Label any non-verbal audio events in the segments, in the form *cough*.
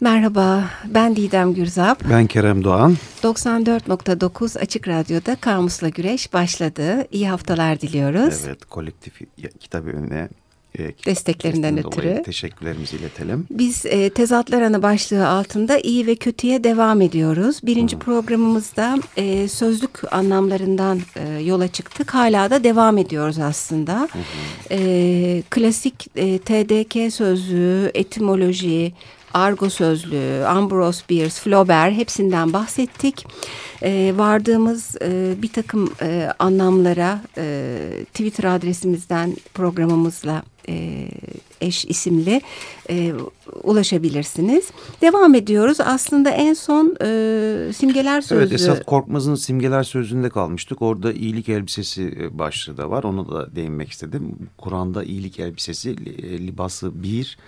Merhaba, ben Didem Gürzap. Ben Kerem Doğan. 94.9 Açık Radyo'da Kamusla Güreş başladı. İyi haftalar diliyoruz. Evet, kolektif kitap önüne e, desteklerinden ötürü teşekkürlerimizi iletelim. Biz e, Tezatlar Anı başlığı altında iyi ve kötüye devam ediyoruz. Birinci Hı. programımızda e, sözlük anlamlarından e, yola çıktık. Hala da devam ediyoruz aslında. E, klasik e, TDK sözlüğü, etimoloji, argo sözlüğü, Ambrose Bierce, Flaubert hepsinden bahsettik. E, vardığımız e, bir takım e, anlamlara e, Twitter adresimizden programımızla e, eş isimli e, ulaşabilirsiniz. Devam ediyoruz. Aslında en son e, simgeler sözlüğü. Evet Esat Korkmaz'ın simgeler sözlüğünde kalmıştık. Orada iyilik elbisesi e, başlığı da var. Onu da değinmek istedim. Kur'an'da iyilik elbisesi, e, libası bir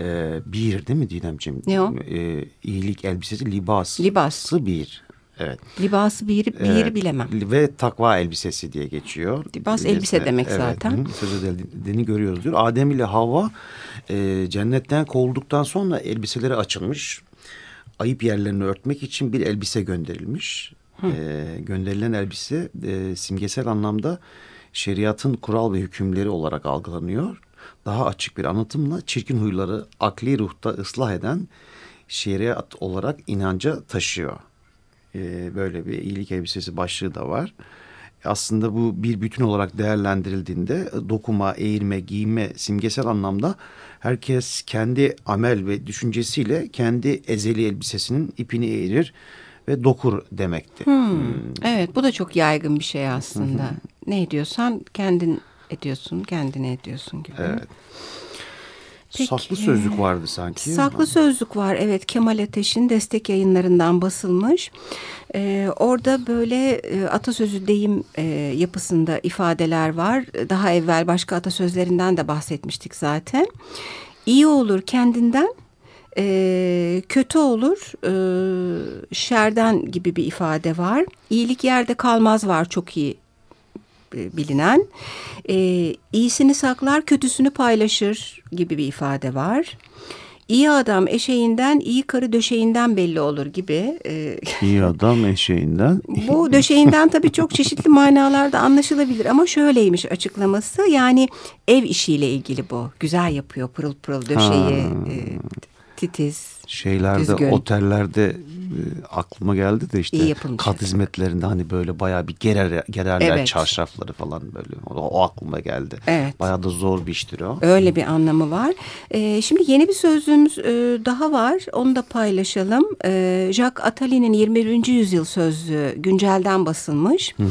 e, bir değil mi Didemciğim? Ne o? E, iyilik elbisesi libas. Libası bir. Evet. Libası bir, bir evet. bilemem. Ve takva elbisesi diye geçiyor. Libas Elbise, elbise demek evet, zaten. Söz edildiğini görüyoruz diyor. Adem ile Havva e, cennetten kovulduktan sonra elbiseleri açılmış. Ayıp yerlerini örtmek için bir elbise gönderilmiş. E, gönderilen elbise e, simgesel anlamda şeriatın kural ve hükümleri olarak algılanıyor daha açık bir anlatımla çirkin huyları akli ruhta ıslah eden şeriat olarak inanca taşıyor. Ee, böyle bir iyilik elbisesi başlığı da var. Aslında bu bir bütün olarak değerlendirildiğinde dokuma, eğirme, giyinme simgesel anlamda herkes kendi amel ve düşüncesiyle kendi ezeli elbisesinin ipini eğirir ve dokur demekti. Hmm. Hmm. Evet bu da çok yaygın bir şey aslında. Ne diyorsan kendin ediyorsun, kendine ediyorsun gibi. Evet. Peki, saklı sözlük vardı sanki. Saklı sözlük var evet Kemal Ateş'in destek yayınlarından basılmış. Ee, orada böyle e, atasözü deyim e, yapısında ifadeler var. Daha evvel başka atasözlerinden de bahsetmiştik zaten. İyi olur kendinden, e, kötü olur e, şerden gibi bir ifade var. İyilik yerde kalmaz var çok iyi bilinen. E, iyisini saklar, kötüsünü paylaşır gibi bir ifade var. İyi adam eşeğinden, iyi karı döşeğinden belli olur gibi. E, *laughs* iyi adam eşeğinden. bu döşeğinden tabii çok çeşitli *laughs* manalarda anlaşılabilir ama şöyleymiş açıklaması. Yani ev işiyle ilgili bu. Güzel yapıyor pırıl pırıl döşeği, e, titiz, şeylerde düzgün. otellerde e, aklıma geldi de işte kat hizmetlerinde hani böyle bayağı bir gerer gererler evet. çarşafları falan böyle o, o aklıma geldi. Evet. Bayağı da zor bir iştir o. Öyle bir anlamı var. Ee, şimdi yeni bir sözlüğümüz e, daha var. Onu da paylaşalım. Ee, Jacques Attali'nin 21. yüzyıl sözlüğü güncelden basılmış. Hı hı.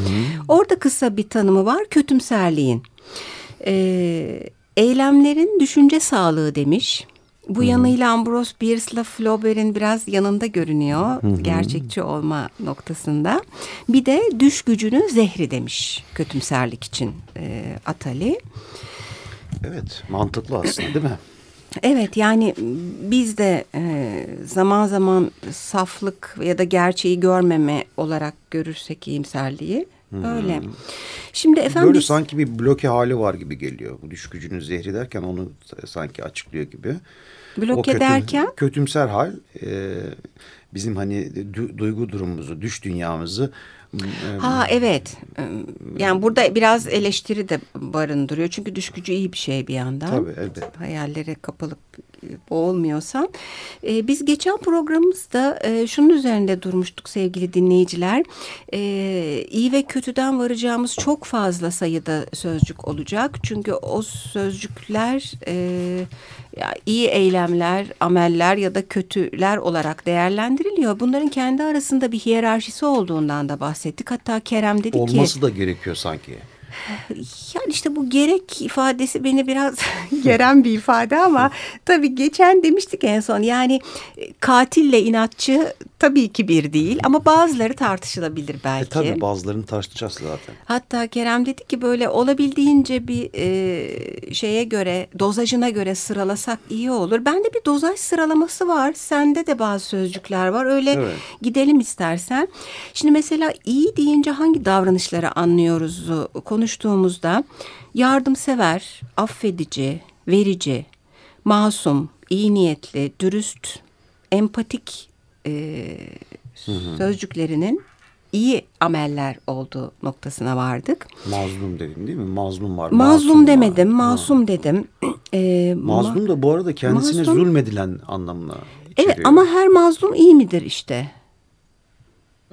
Orada kısa bir tanımı var. Kötümserliğin. Ee, eylemlerin düşünce sağlığı demiş. Bu yanıyla Ambrose Bierce'la Flaubert'in biraz yanında görünüyor. Gerçekçi olma noktasında. Bir de düş gücünün zehri demiş kötümserlik için e, Atali. Evet mantıklı aslında değil mi? *clears throat* Evet yani biz de e, zaman zaman saflık ya da gerçeği görmeme olarak görürsek iyimserliği Hmm. Öyle. Şimdi efendim Böyle sanki bir bloke hali var gibi geliyor. Bu düş gücünün zehri derken onu sanki açıklıyor gibi. Bloke kötü, derken? Kötümser hal e, bizim hani du, duygu durumumuzu, düş dünyamızı Ha evet. Yani burada biraz eleştiri de barındırıyor. Çünkü düş gücü iyi bir şey bir yandan. Tabii elbette. Hayallere kapılıp boğulmuyorsan. E, biz geçen programımızda e, şunun üzerinde durmuştuk sevgili dinleyiciler. E, iyi ve kötüden varacağımız çok fazla sayıda sözcük olacak. Çünkü o sözcükler e, ya iyi eylemler, ameller ya da kötüler olarak değerlendiriliyor. Bunların kendi arasında bir hiyerarşisi olduğundan da bahsettik. Hatta Kerem dedi Olması ki... Olması da gerekiyor sanki. Yani işte bu gerek ifadesi beni biraz *laughs* geren bir ifade ama *laughs* tabii geçen demiştik en son yani e, katille inatçı tabii ki bir değil ama bazıları tartışılabilir belki. E tabii bazılarını tartışacağız zaten. Hatta Kerem dedi ki böyle olabildiğince bir e, şeye göre dozajına göre sıralasak iyi olur. Bende bir dozaj sıralaması var. Sende de bazı sözcükler var. Öyle evet. gidelim istersen. Şimdi mesela iyi deyince hangi davranışları anlıyoruz konuştuğumuzda yardımsever, affedici, verici, masum, iyi niyetli, dürüst, empatik e, sözcüklerinin iyi ameller olduğu noktasına vardık. Mazlum dedin değil mi? Mazlum var. Mazlum demedim, var. masum ha. dedim. *clears throat* Ee, mazlum da bu arada kendisine mazlum, zulmedilen anlamına içeriyor. Evet ama her mazlum iyi midir işte?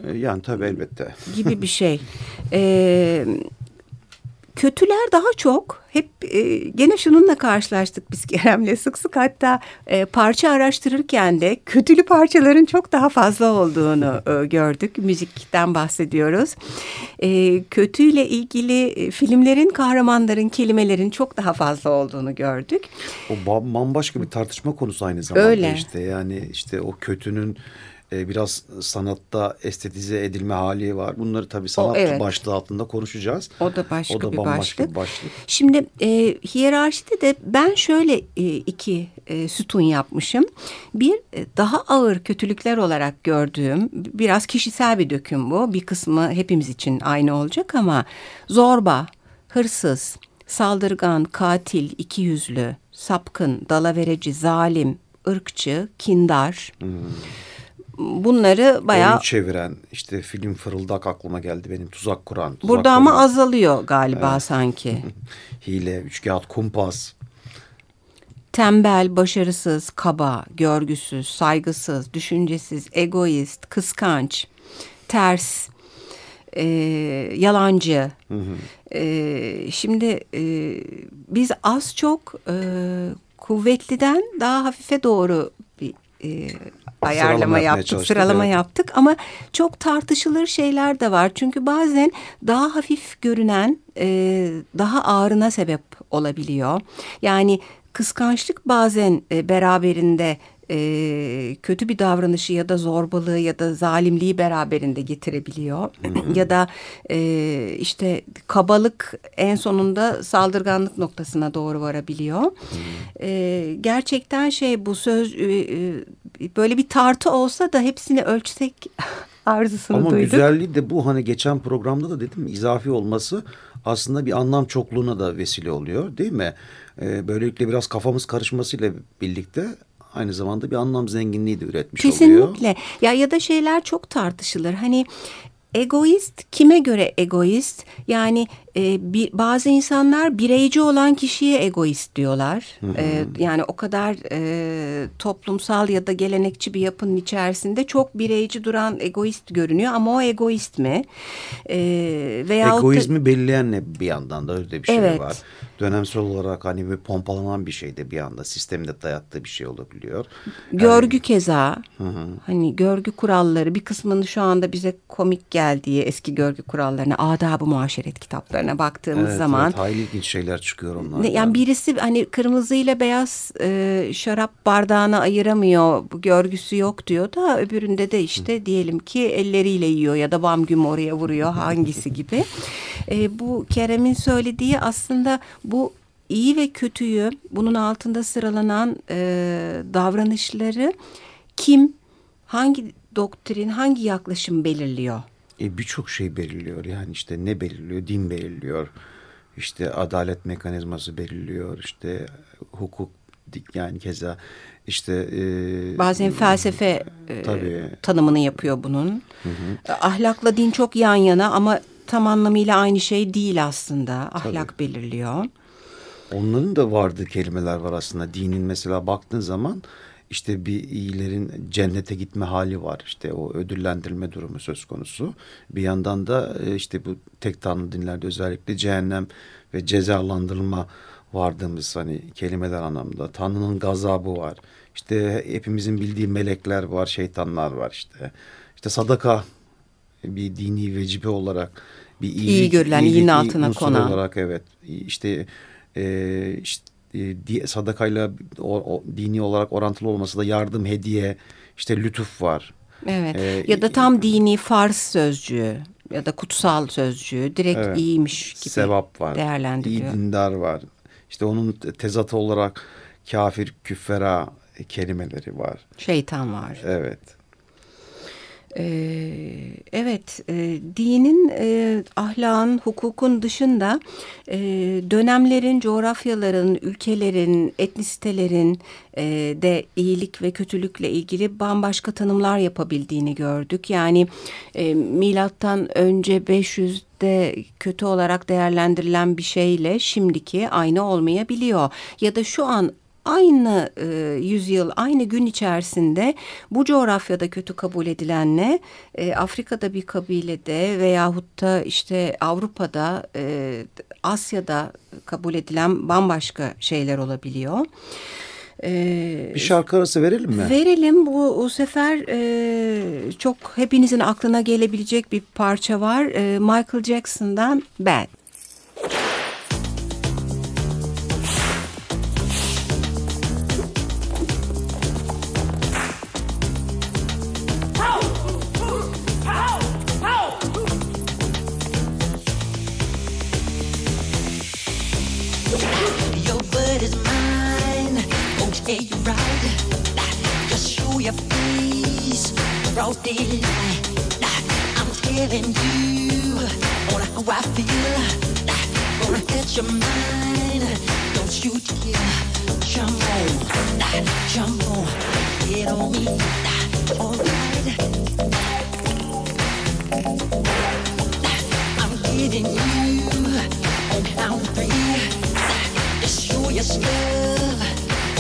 Ee, yani tabii elbette. Gibi bir *laughs* şey. Ee, kötüler daha çok hep e, gene şununla karşılaştık biz Kerem'le sık sık hatta e, parça araştırırken de kötülü parçaların çok daha fazla olduğunu e, gördük. Müzikten bahsediyoruz. E, kötüyle ilgili e, filmlerin kahramanların kelimelerin çok daha fazla olduğunu gördük. O bambaşka bir tartışma konusu aynı zamanda Öyle. işte yani işte o kötünün e, biraz sanatta estetize edilme hali var. Bunları tabii sanat o, evet. başlığı altında konuşacağız. O da başka, o da bir, başlık. bir başlık. Şimdi e, hiyerarşide de ben şöyle e, iki e, sütun yapmışım. Bir e, daha ağır kötülükler olarak gördüğüm biraz kişisel bir döküm bu. Bir kısmı hepimiz için aynı olacak ama zorba, hırsız, saldırgan, katil, ikiyüzlü, sapkın, dalavereci, zalim, ırkçı, kindar... Hmm bunları bayağı... Oyun çeviren işte film fırıldak aklıma geldi benim tuzak kuran. Tuzak Burada kuran. ama azalıyor galiba evet. sanki. *laughs* Hile, üçkağıt, kumpas. Tembel, başarısız, kaba, görgüsüz, saygısız, düşüncesiz, egoist, kıskanç, ters, e, yalancı. Hı hı. E, şimdi e, biz az çok e, kuvvetliden daha hafife doğru bir e, ayarlama yaptık, sıralama evet. yaptık ama çok tartışılır şeyler de var. Çünkü bazen daha hafif görünen e, daha ağrına sebep olabiliyor. Yani kıskançlık bazen e, beraberinde e, kötü bir davranışı ya da zorbalığı ya da zalimliği beraberinde getirebiliyor. ya da e, işte kabalık en sonunda saldırganlık noktasına doğru varabiliyor. e, gerçekten şey bu söz e, e, böyle bir tartı olsa da hepsini ölçsek *laughs* arzusunu Ama duyduk. Ama güzelliği de bu hani geçen programda da dedim izafi olması aslında bir anlam çokluğuna da vesile oluyor değil mi? Ee, böylelikle biraz kafamız karışmasıyla birlikte aynı zamanda bir anlam zenginliği de üretmiş Kesinlikle. oluyor. Kesinlikle. Ya ya da şeyler çok tartışılır. Hani egoist kime göre egoist? Yani e, bir, bazı insanlar bireyci olan kişiye egoist diyorlar. Hı hı. E, yani o kadar e, toplumsal ya da gelenekçi bir yapının içerisinde çok bireyci duran egoist görünüyor ama o egoist mi? E, veya Egoizmi da, belirleyen ne bir yandan da öyle bir şey evet. var dönemsel olarak hani bir pompalanan bir şey de bir anda sistemde dayattığı bir şey olabiliyor. Görgü yani, keza hı hı. hani görgü kuralları bir kısmını şu anda bize komik geldiği eski görgü kurallarına adab-ı muaşeret kitaplarına baktığımız evet, zaman. Evet hayli ilginç şeyler çıkıyor onlardan. Yani birisi hani kırmızı ile beyaz e, şarap bardağını ayıramıyor bu görgüsü yok diyor da öbüründe de işte hı. diyelim ki elleriyle yiyor ya da bam güm oraya vuruyor hangisi gibi. *laughs* E, bu Kerem'in söylediği aslında bu iyi ve kötüyü bunun altında sıralanan e, davranışları kim, hangi doktrin, hangi yaklaşım belirliyor? E, Birçok şey belirliyor yani işte ne belirliyor? Din belirliyor, işte adalet mekanizması belirliyor, işte hukuk yani keza işte e, bazen felsefe e, tabii. tanımını yapıyor bunun. Hı hı. Ahlakla din çok yan yana ama tam anlamıyla aynı şey değil aslında. Ahlak Tabii. belirliyor. Onların da vardı kelimeler var aslında. Dinin mesela baktığın zaman işte bir iyilerin cennete gitme hali var. İşte o ödüllendirilme durumu söz konusu. Bir yandan da e, işte bu tek tanrı dinlerde özellikle cehennem ve cezalandırılma vardığımız hani kelimeler anlamında. Tanrı'nın gazabı var. İşte hepimizin bildiği melekler var, şeytanlar var işte. İşte sadaka bir dini vecibe olarak bir iyilik, iyi görülen, iyilik, iyinin altına konan. olarak evet. İşte, e, işte e, sadakayla o, o, dini olarak orantılı olması da yardım, hediye, işte lütuf var. Evet. Ee, ya da tam dini farz sözcüğü ya da kutsal sözcüğü direkt evet. iyiymiş gibi Sevap var. değerlendiriliyor. İyi dindar var. İşte onun tezatı olarak kafir, küffera kelimeleri var. Şeytan var. Evet. Ee, evet, e, dinin, e, ahlakın, hukukun dışında e, dönemlerin, coğrafyaların, ülkelerin, etnisitelerin de iyilik ve kötülükle ilgili bambaşka tanımlar yapabildiğini gördük. Yani milattan önce 500'de kötü olarak değerlendirilen bir şeyle şimdiki aynı olmayabiliyor. Ya da şu an aynı e, yüzyıl, aynı gün içerisinde bu coğrafyada kötü kabul edilenle e, Afrika'da bir kabilede veyahut da işte Avrupa'da, e, Asya'da kabul edilen bambaşka şeyler olabiliyor. Ee, bir şarkı arası verelim mi? Verelim. Bu, bu sefer e, çok hepinizin aklına gelebilecek bir parça var. E, Michael Jackson'dan Bad. Broad daylight. I'm telling you on how I feel. Gonna catch your mind. Don't you dare jump on, jump on, get on me. Alright. I'm giving you on count three. Just show your or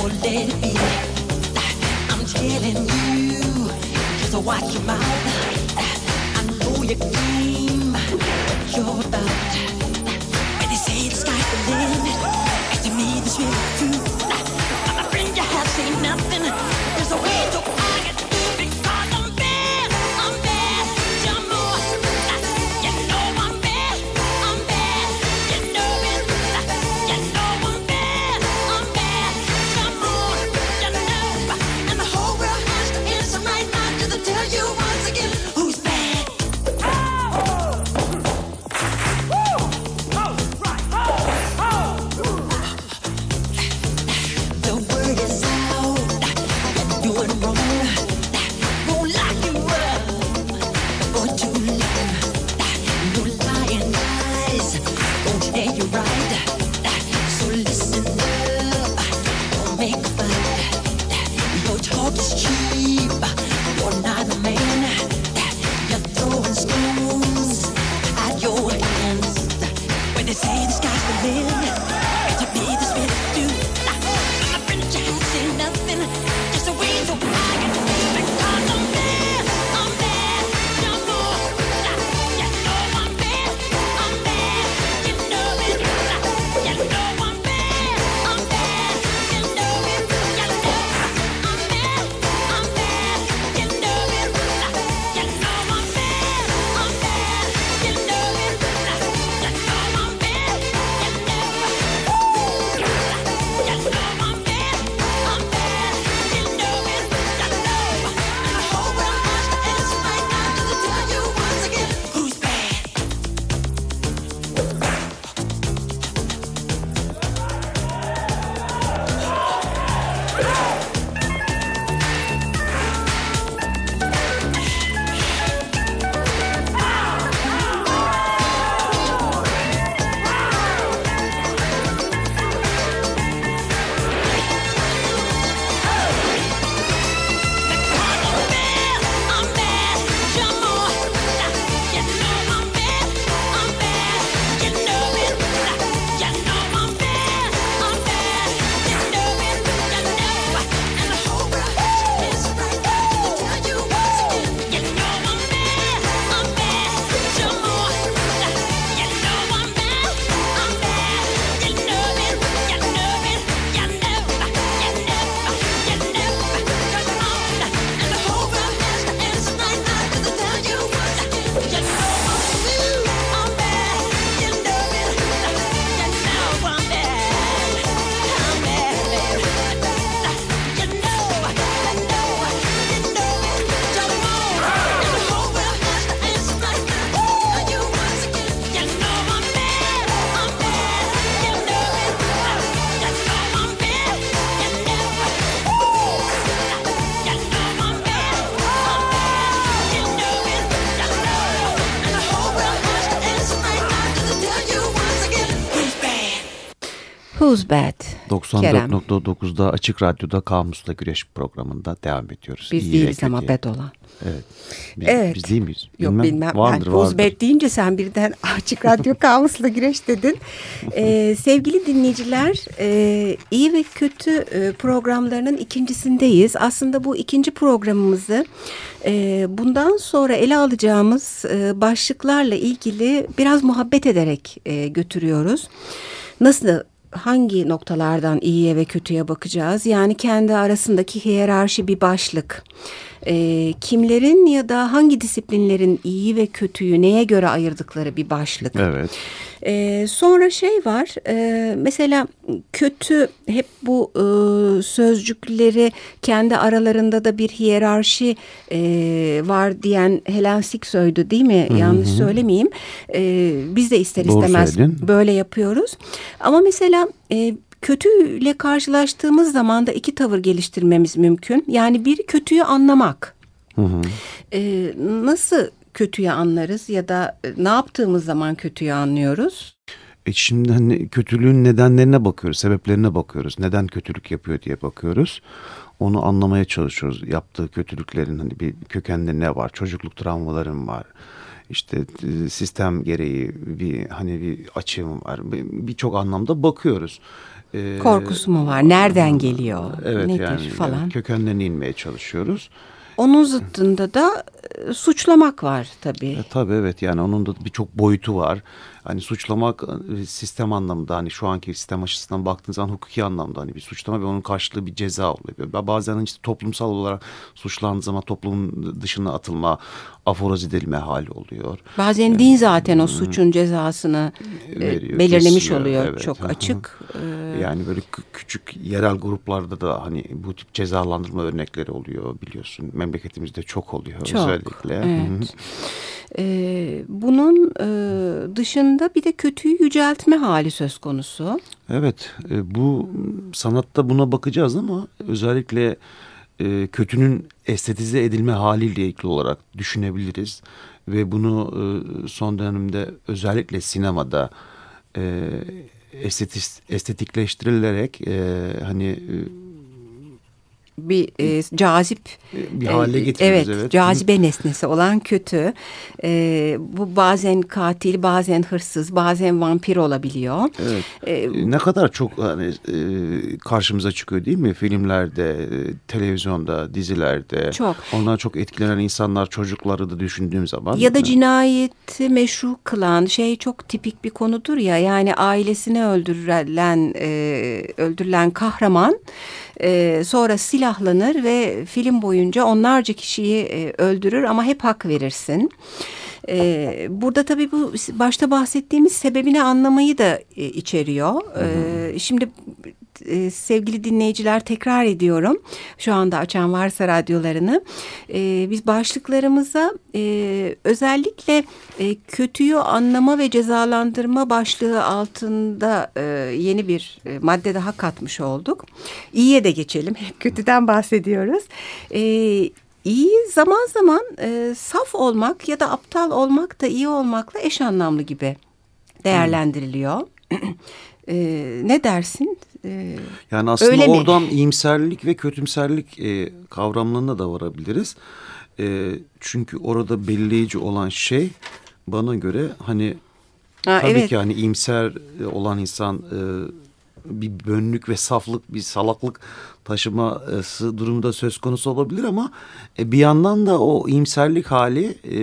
let it be. I'm telling you so watch your mouth. I know your game, Who's Bad? 94.9'da Açık Radyo'da Kamus'la Güreş programında devam ediyoruz. Biz İyi değiliz ama bad olan. Evet. Biz, evet. biz değil miyiz? Yok bilmem. Vardır, ben vardır. Bad deyince sen birden *laughs* Açık Radyo *laughs* Kamus'la Güreş dedin. ee, sevgili dinleyiciler e, iyi ve kötü e, programlarının ikincisindeyiz. Aslında bu ikinci programımızı e, bundan sonra ele alacağımız e, başlıklarla ilgili biraz muhabbet ederek e, götürüyoruz. Nasıl hangi noktalardan iyiye ve kötüye bakacağız? Yani kendi arasındaki hiyerarşi bir başlık. E, kimlerin ya da hangi disiplinlerin iyi ve kötüyü neye göre ayırdıkları bir başlık. Evet. E, sonra şey var e, mesela kötü hep bu e, sözcükleri kendi aralarında da bir hiyerarşi e, var diyen Helen Siksoy'du değil mi? Hı -hı. Yanlış söylemeyeyim. E, biz de ister Doğru istemez söyledin. böyle yapıyoruz. Ama mesela e, kötüyle karşılaştığımız zaman da iki tavır geliştirmemiz mümkün. Yani bir kötüyü anlamak. Hı hı. Ee, nasıl kötüyü anlarız ya da e, ne yaptığımız zaman kötüyü anlıyoruz? E şimdi hani kötülüğün nedenlerine bakıyoruz, sebeplerine bakıyoruz. Neden kötülük yapıyor diye bakıyoruz. Onu anlamaya çalışıyoruz. Yaptığı kötülüklerin hani bir kökende ne var? Çocukluk travmalarım var. İşte e, sistem gereği bir hani bir açığım var. Birçok anlamda bakıyoruz. Ee, Korkusu mu var? Nereden geliyor? Evet Nedir yani falan. kökenlerine inmeye çalışıyoruz. Onun zıttında da e, suçlamak var tabii. E, tabii evet yani onun da birçok boyutu var. Hani suçlamak e, sistem anlamında hani şu anki sistem açısından baktığınız zaman hukuki anlamda hani bir suçlama ve onun karşılığı bir ceza oluyor. Bazen işte toplumsal olarak suçlandığı zaman toplumun dışına atılma, aforoz edilme hali oluyor. Bazen din zaten o suçun cezasını veriyor, belirlemiş kesiyor, oluyor evet. çok açık. Yani böyle küçük yerel gruplarda da hani bu tip cezalandırma örnekleri oluyor biliyorsun. Memleketimizde çok oluyor çok, özellikle. Evet. Ee, bunun e, dışında bir de kötüyü yüceltme hali söz konusu. Evet e, bu sanatta buna bakacağız ama özellikle e, kötünün estetize edilme haliyle ilgili olarak düşünebiliriz. Ve bunu e, son dönemde özellikle sinemada estetik, estetikleştirilerek hani bir e, cazip bir hale e, getiriyoruz. Evet, evet. cazibe nesnesi olan kötü. E, bu bazen katil, bazen hırsız, bazen vampir olabiliyor. Evet. E, ne kadar çok hani e, karşımıza çıkıyor değil mi? Filmlerde, e, televizyonda, dizilerde. Çok. Ondan çok etkilenen insanlar, çocukları da düşündüğüm zaman. Ya da cinayeti meşru kılan şey çok tipik bir konudur ya. Yani ailesini öldürülen e, öldürülen kahraman e, sonra silahlanır ve film boyunca onlarca kişiyi e, öldürür ama hep hak verirsin. Ee, burada tabii bu başta bahsettiğimiz sebebini anlamayı da e, içeriyor. Ee, şimdi e, sevgili dinleyiciler tekrar ediyorum. Şu anda açan varsa radyolarını. E, biz başlıklarımıza e, özellikle e, kötüyü anlama ve cezalandırma başlığı altında e, yeni bir e, madde daha katmış olduk. İyiye de geçelim. Hep kötüden bahsediyoruz. E, iyi zaman zaman e, saf olmak ya da aptal olmak da iyi olmakla eş anlamlı gibi değerlendiriliyor. *clears throat* e, ne dersin? Ee, yani aslında öyle oradan mi? iyimserlik ve kötümserlik e, kavramlarına da varabiliriz. E, çünkü orada belirleyici olan şey bana göre hani ha, tabii evet. ki hani iyimser olan insan e, bir bönlük ve saflık bir salaklık taşıması durumda söz konusu olabilir ama e, bir yandan da o iyimserlik hali e,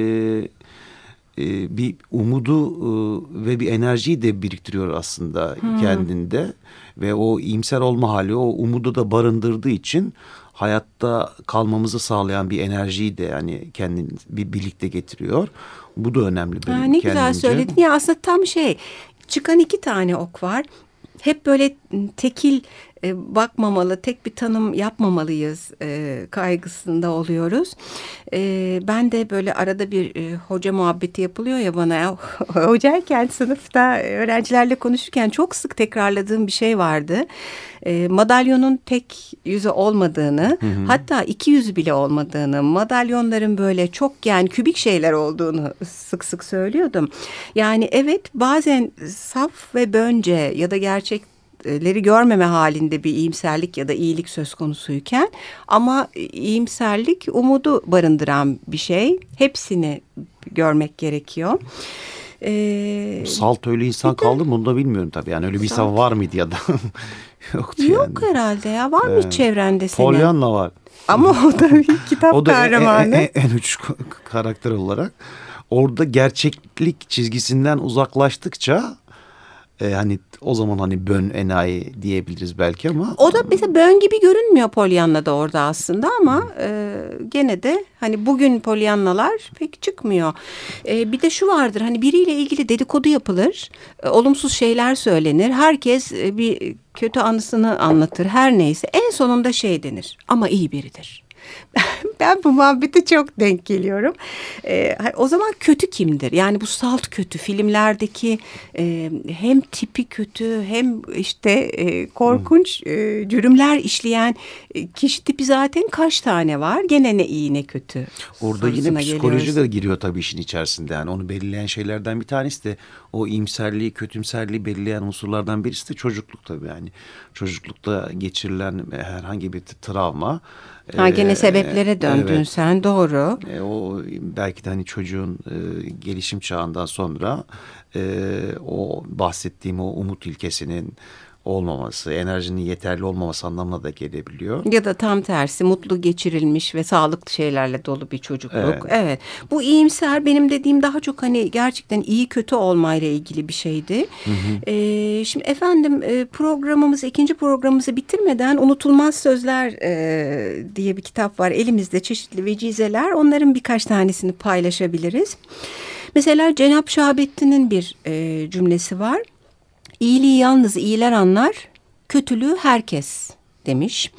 e, bir umudu e, ve bir enerjiyi de biriktiriyor aslında hmm. kendinde ve o iyimser olma hali o umudu da barındırdığı için hayatta kalmamızı sağlayan bir enerjiyi de yani kendin bir birlikte getiriyor. Bu da önemli benim ha, Ne kendince. güzel söyledin ya aslında tam şey çıkan iki tane ok var. Hep böyle tekil e, bakmamalı, tek bir tanım yapmamalıyız e, kaygısında oluyoruz. E, ben de böyle arada bir e, hoca muhabbeti yapılıyor ya bana. *laughs* Hocayken sınıfta öğrencilerle konuşurken çok sık tekrarladığım bir şey vardı. E, madalyonun tek yüzü olmadığını, hı hı. hatta iki yüzü bile olmadığını, madalyonların böyle çok yani kübik şeyler olduğunu sık sık söylüyordum. Yani evet bazen saf ve bönce ya da gerçek kötülükleri görmeme halinde bir iyimserlik ya da iyilik söz konusuyken ama iyimserlik umudu barındıran bir şey. Hepsini görmek gerekiyor. Ee, Salt öyle insan kaldı mı bunu da bilmiyorum tabii. Yani öyle bir insan var mıydı ya da *laughs* yoktu yani. Yok herhalde ya. Var mı ee, çevrende senin? Pollyanna var. Ama o da bir *laughs* kitap o da kahramanı. En, en, en uç karakter olarak. Orada gerçeklik çizgisinden uzaklaştıkça e, hani o zaman hani bön enayi diyebiliriz belki ama. O da mesela bön gibi görünmüyor Pollyanna'da orada aslında ama e, gene de hani bugün Pollyannalar pek çıkmıyor. E, bir de şu vardır hani biriyle ilgili dedikodu yapılır, e, olumsuz şeyler söylenir, herkes e, bir kötü anısını anlatır her neyse en sonunda şey denir ama iyi biridir. *laughs* ben bu muhabbete çok denk geliyorum. Ee, o zaman kötü kimdir? Yani bu salt kötü filmlerdeki e, hem tipi kötü hem işte e, korkunç e, cürümler işleyen e, kişi tipi zaten kaç tane var? Gene ne iyi ne kötü. Orada yine psikoloji geliyoruz. de giriyor tabii işin içerisinde. Yani onu belirleyen şeylerden bir tanesi de o iyimserliği, kötümserliği belirleyen unsurlardan birisi de çocukluk tabii yani. Çocuklukta geçirilen herhangi bir travma Ha gene ee, sebeplere döndün evet. sen doğru. E, o belki de hani çocuğun e, gelişim çağından sonra e, o bahsettiğim o umut ilkesinin olmaması, enerjinin yeterli olmaması anlamına da gelebiliyor. Ya da tam tersi mutlu geçirilmiş ve sağlıklı şeylerle dolu bir çocukluk. Evet. evet. Bu iyimser benim dediğim daha çok hani gerçekten iyi kötü olmayla ilgili bir şeydi. Hı hı. Ee, şimdi efendim e, programımız ikinci programımızı bitirmeden Unutulmaz Sözler e, diye bir kitap var elimizde çeşitli vecizeler. Onların birkaç tanesini paylaşabiliriz. Mesela Cenap Şahabettin'in bir e, cümlesi var. İyiliği yalnız iyiler anlar, kötülüğü herkes demiş.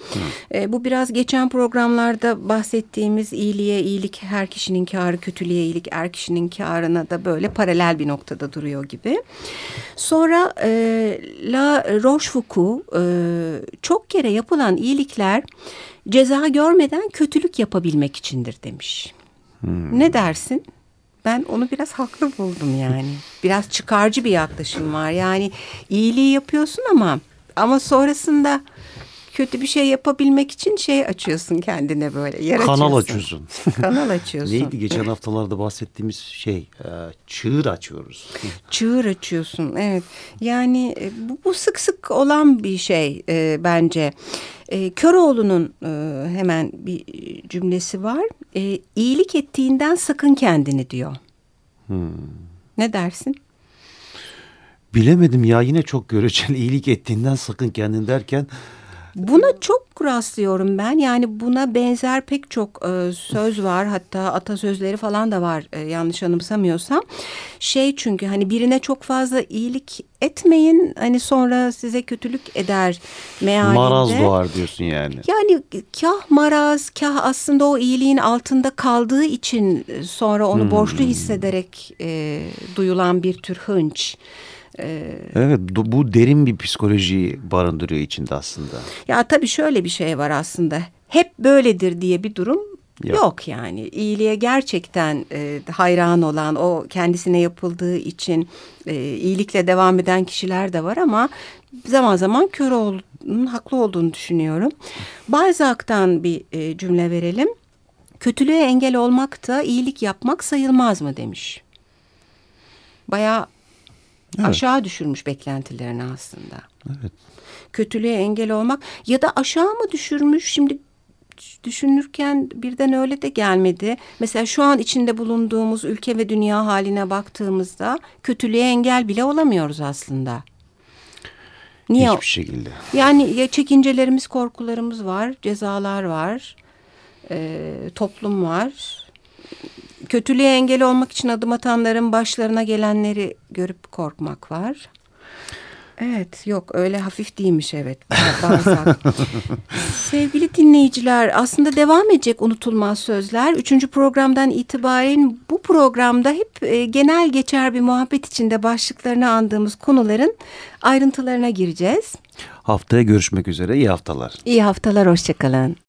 E, bu biraz geçen programlarda bahsettiğimiz iyiliğe iyilik her kişinin karı, kötülüğe iyilik er kişinin karına da böyle paralel bir noktada duruyor gibi. Sonra e, La Rochefoucauld e, çok kere yapılan iyilikler ceza görmeden kötülük yapabilmek içindir demiş. Hmm. Ne dersin? Ben onu biraz haklı buldum yani. Biraz çıkarcı bir yaklaşım var. Yani iyiliği yapıyorsun ama ama sonrasında kötü bir şey yapabilmek için şey açıyorsun kendine böyle. Yer Kanal açıyorsun. *laughs* Kanal açıyorsun. Neydi geçen haftalarda bahsettiğimiz şey? E, çığır açıyoruz. Çığır açıyorsun evet. Yani e, bu, bu sık sık olan bir şey e, bence. E, Köroğlu'nun e, hemen bir cümlesi var. E, iyilik ettiğinden sakın kendini diyor. Hmm. Ne dersin? Bilemedim ya yine çok göreceli *laughs* iyilik ettiğinden sakın kendin derken Buna çok rastlıyorum ben. Yani buna benzer pek çok e, söz var. Hatta atasözleri falan da var e, yanlış anımsamıyorsam. Şey çünkü hani birine çok fazla iyilik etmeyin. Hani sonra size kötülük eder mealinde. Maraz doğar diyorsun yani. Yani kah maraz kah aslında o iyiliğin altında kaldığı için sonra onu hmm. borçlu hissederek e, duyulan bir tür hınç. Ee, evet bu derin bir psikolojiyi barındırıyor içinde aslında. Ya tabii şöyle bir şey var aslında. Hep böyledir diye bir durum Yok. Yok yani iyiliğe gerçekten e, hayran olan o kendisine yapıldığı için e, iyilikle devam eden kişiler de var ama zaman zaman kör olduğunun haklı olduğunu düşünüyorum. Balzac'tan bir e, cümle verelim. Kötülüğe engel olmak da iyilik yapmak sayılmaz mı demiş. Bayağı Evet. Aşağı düşürmüş beklentilerini aslında. Evet. Kötülüğe engel olmak ya da aşağı mı düşürmüş şimdi düşünürken birden öyle de gelmedi. Mesela şu an içinde bulunduğumuz ülke ve dünya haline baktığımızda kötülüğe engel bile olamıyoruz aslında. Niye? Hiçbir şekilde. Yani ya çekincelerimiz, korkularımız var, cezalar var, e, toplum var kötülüğe engel olmak için adım atanların başlarına gelenleri görüp korkmak var. Evet yok öyle hafif değilmiş evet *laughs* bazen. Sevgili dinleyiciler aslında devam edecek unutulmaz sözler. Üçüncü programdan itibaren bu programda hep e, genel geçer bir muhabbet içinde başlıklarını andığımız konuların ayrıntılarına gireceğiz. Haftaya görüşmek üzere iyi haftalar. İyi haftalar hoşçakalın.